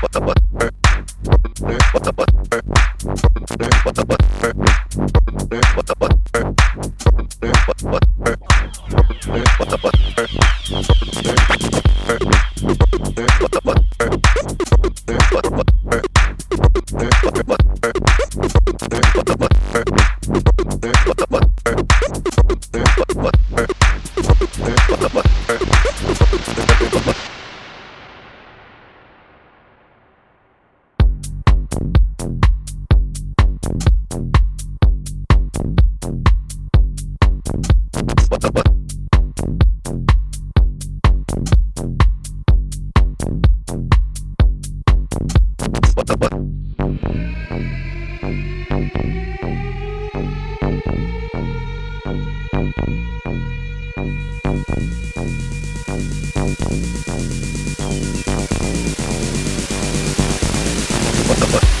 what the what Bye.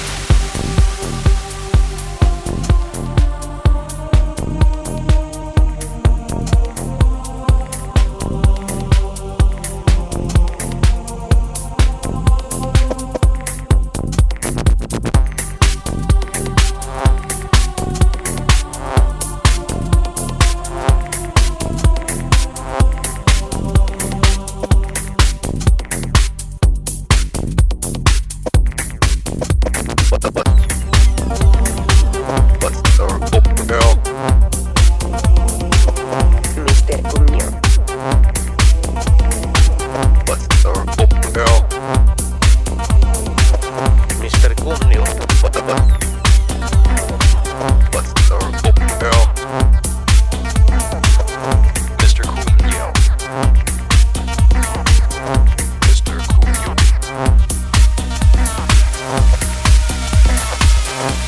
Bye.